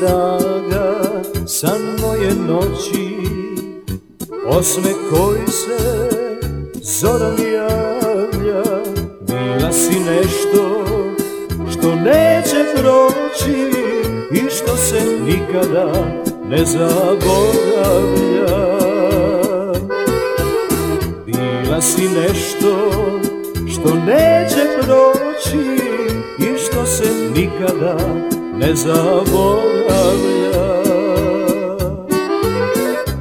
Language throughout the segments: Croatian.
draga san moje noći Osme koji se zorom javlja Bila si nešto što neće proći I što se nikada ne zaboravlja. Bila si nešto što neće proći I što se nikada ne zaboravlja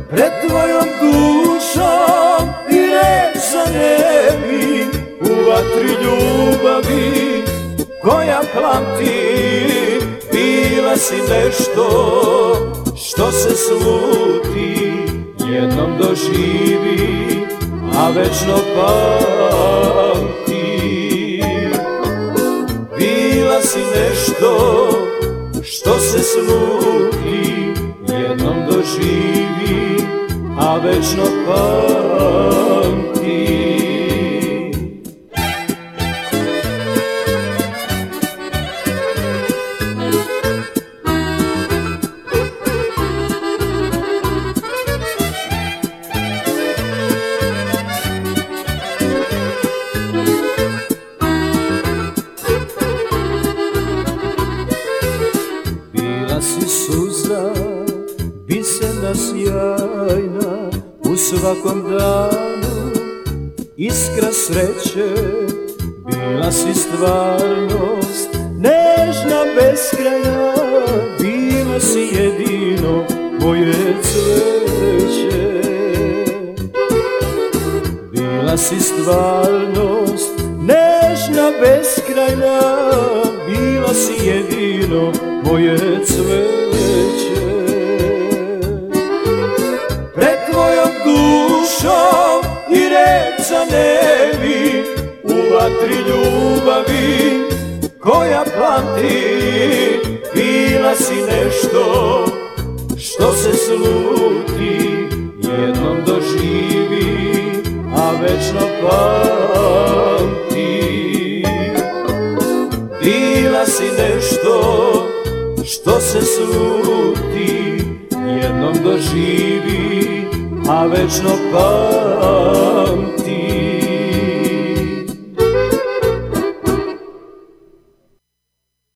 Pred tvojom dušom reza nebi U vatri ljubavi koja plamti Bila si nešto što se sluti Jednom doživi, a večno pamti što se sluti Jednom doživi, a večno pamti suza, bisena sjajna U svakom danu. Iskra sreće Bila si stvarnost, nežna, beskrajna Bila si jedino moje cveće. Bila si stvarnost, nežna, beskrajna Bila si jedino moje cveće ljubavi koja pamti Bila si nešto što se sluti Jednom doživi, a večno pamti Bila si nešto što se sluti Jednom doživi, a večno pamti